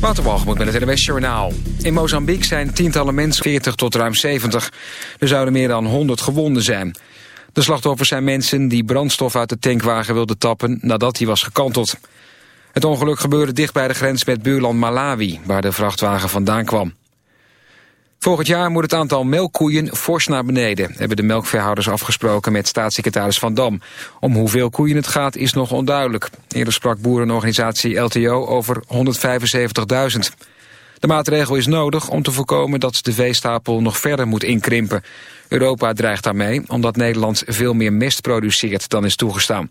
Waterwalgemoed met het NWS Journaal. In Mozambique zijn tientallen mensen 40 tot ruim 70. Er zouden meer dan 100 gewonden zijn. De slachtoffers zijn mensen die brandstof uit de tankwagen wilden tappen nadat hij was gekanteld. Het ongeluk gebeurde dicht bij de grens met buurland Malawi, waar de vrachtwagen vandaan kwam. Volgend jaar moet het aantal melkkoeien fors naar beneden... hebben de melkveehouders afgesproken met staatssecretaris Van Dam. Om hoeveel koeien het gaat is nog onduidelijk. Eerder sprak boerenorganisatie LTO over 175.000. De maatregel is nodig om te voorkomen dat de veestapel nog verder moet inkrimpen. Europa dreigt daarmee omdat Nederland veel meer mest produceert dan is toegestaan.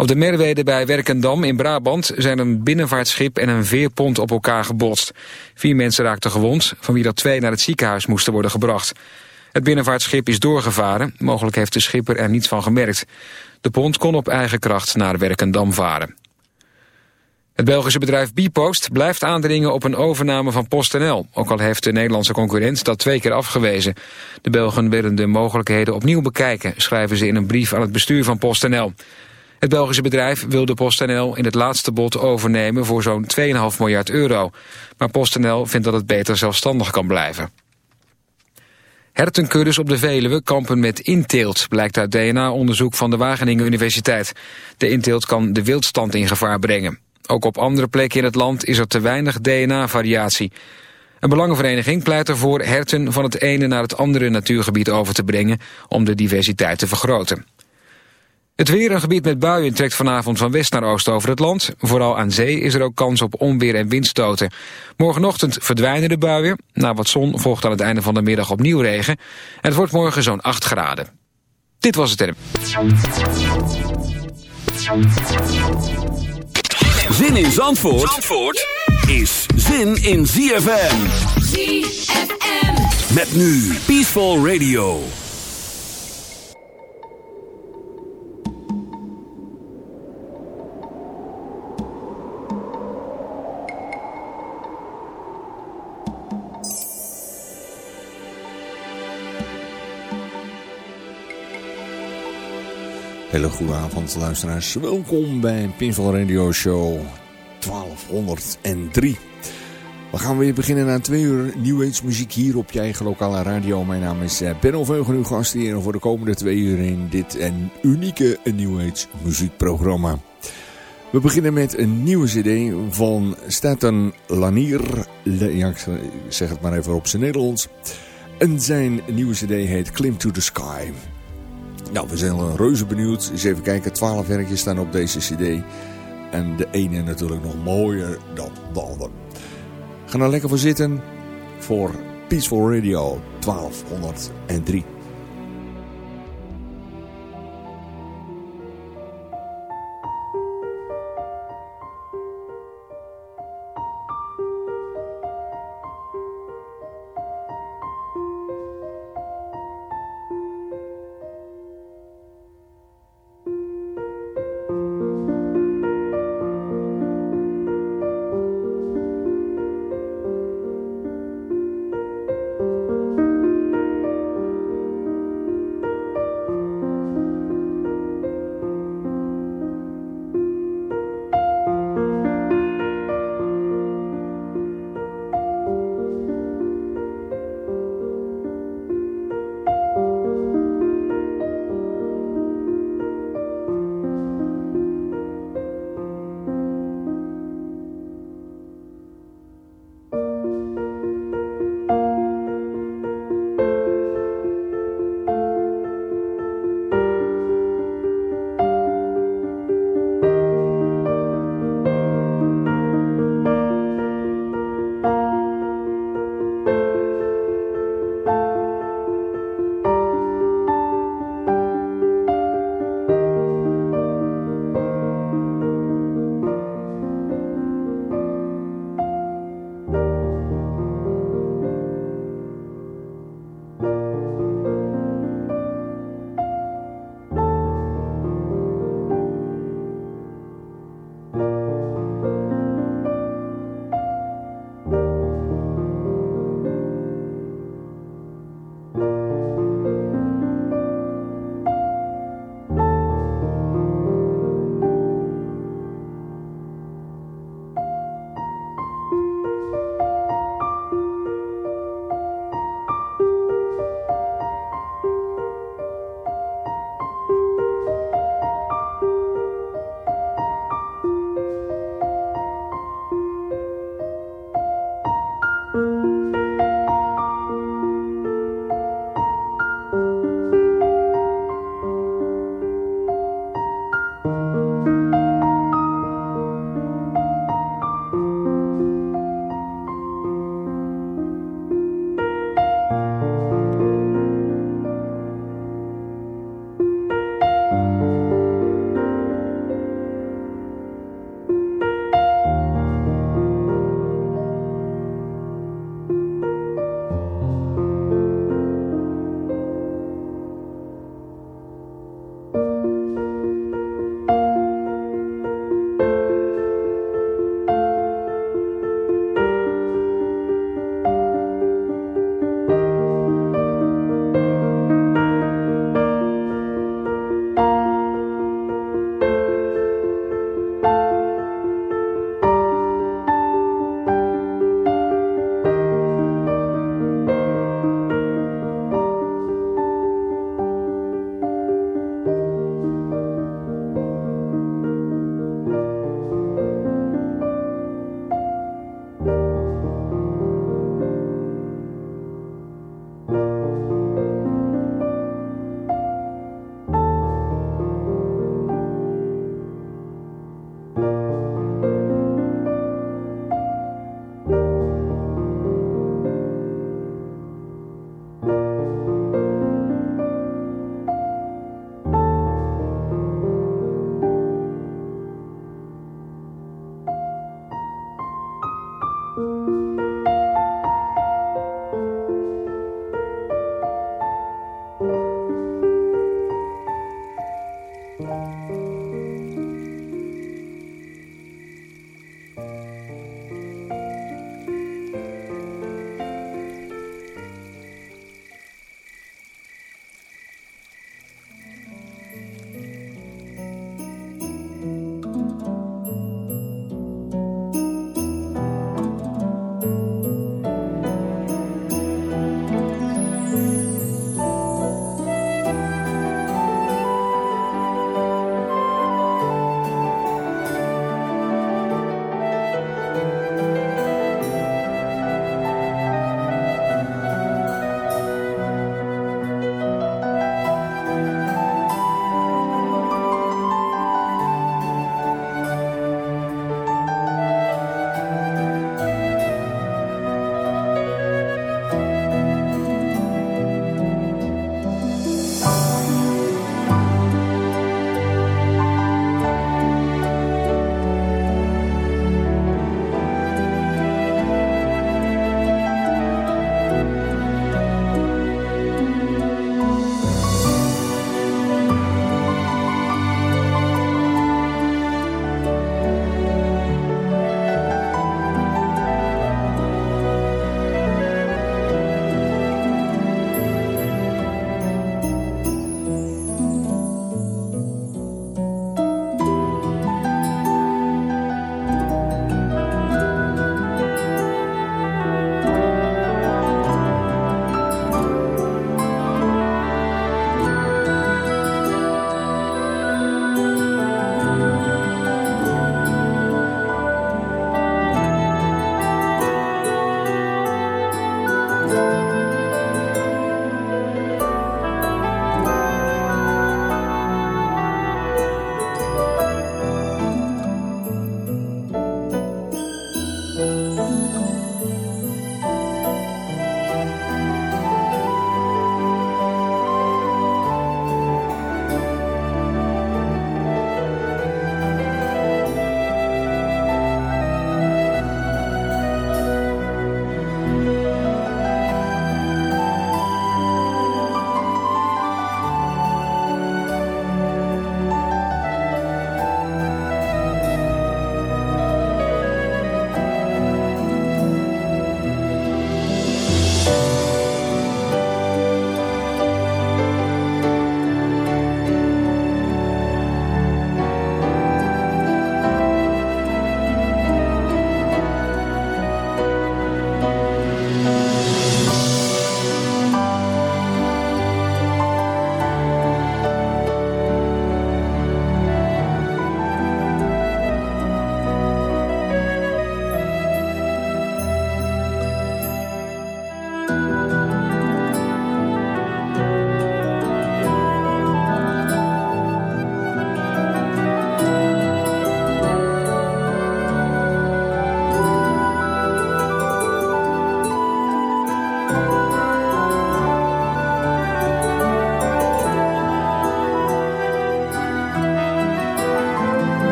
Op de Merwede bij Werkendam in Brabant zijn een binnenvaartschip en een veerpont op elkaar gebotst. Vier mensen raakten gewond, van wie er twee naar het ziekenhuis moesten worden gebracht. Het binnenvaartschip is doorgevaren, mogelijk heeft de schipper er niets van gemerkt. De pont kon op eigen kracht naar Werkendam varen. Het Belgische bedrijf Bpost blijft aandringen op een overname van PostNL. Ook al heeft de Nederlandse concurrent dat twee keer afgewezen. De Belgen willen de mogelijkheden opnieuw bekijken, schrijven ze in een brief aan het bestuur van PostNL. Het Belgische bedrijf wil de PostNL in het laatste bod overnemen voor zo'n 2,5 miljard euro. Maar PostNL vindt dat het beter zelfstandig kan blijven. Hertenkuddes op de Veluwe kampen met inteelt, blijkt uit DNA-onderzoek van de Wageningen Universiteit. De inteelt kan de wildstand in gevaar brengen. Ook op andere plekken in het land is er te weinig DNA-variatie. Een belangenvereniging pleit ervoor herten van het ene naar het andere natuurgebied over te brengen om de diversiteit te vergroten. Het weer, een gebied met buien, trekt vanavond van west naar oost over het land. Vooral aan zee is er ook kans op onweer en windstoten. Morgenochtend verdwijnen de buien. Na wat zon volgt aan het einde van de middag opnieuw regen. En het wordt morgen zo'n 8 graden. Dit was het. Zin in Zandvoort, Zandvoort is zin in ZFM. ZFM. Met nu Peaceful Radio. Hele avond luisteraars. Welkom bij Pinval Radio Show 1203. We gaan weer beginnen na twee uur New Age muziek hier op je eigen lokale radio. Mijn naam is eh, Benno Veugen, uw gast hier voor de komende twee uur in dit unieke New Age muziekprogramma. We beginnen met een nieuwe cd van Staten Lanier. Ik zeg het maar even op zijn Nederlands. En zijn nieuwe cd heet Climb to the Sky. Nou, we zijn reuze benieuwd. Eens even kijken, 12 werkjes staan op deze cd. En de ene natuurlijk nog mooier dan de ander. Ga nou lekker voor zitten voor Peaceful Radio 1203.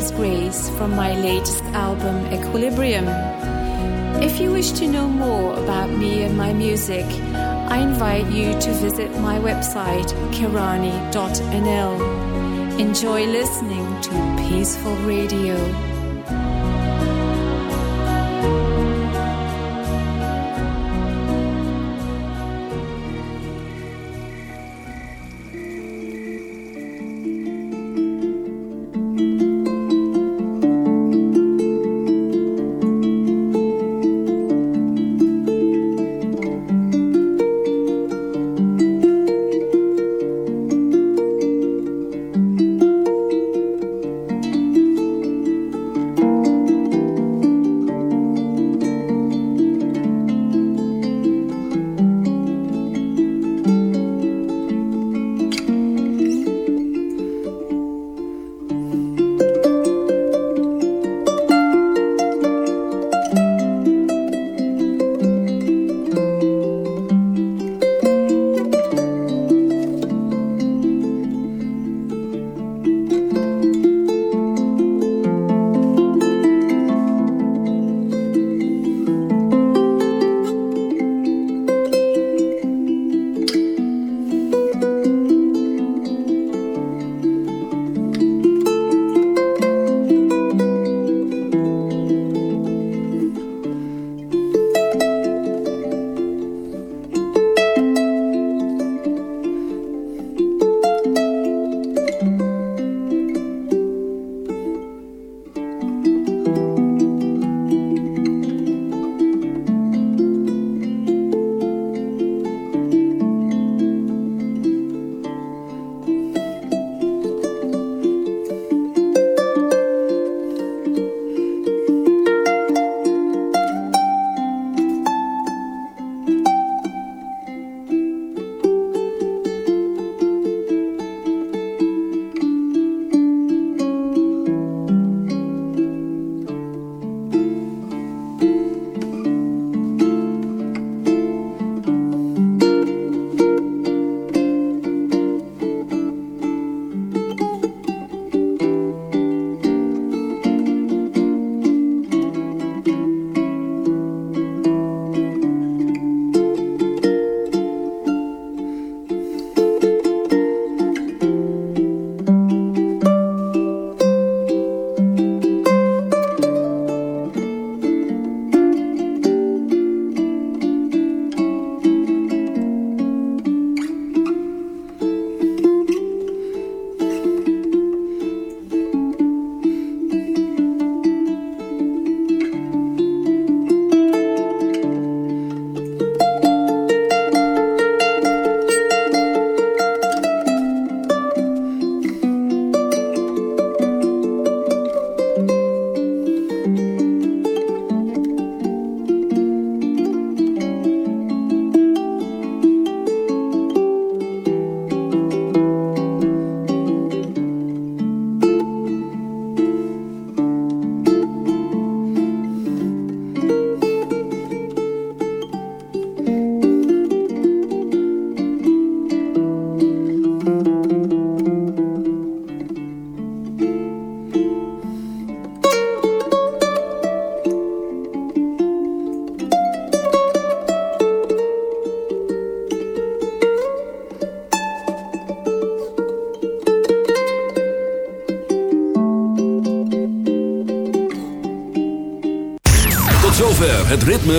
called Grace from my latest album Equilibrium. If you wish to know more about me and my music, I invite you to visit my website kirani.nl. Enjoy listening to Peaceful Radio.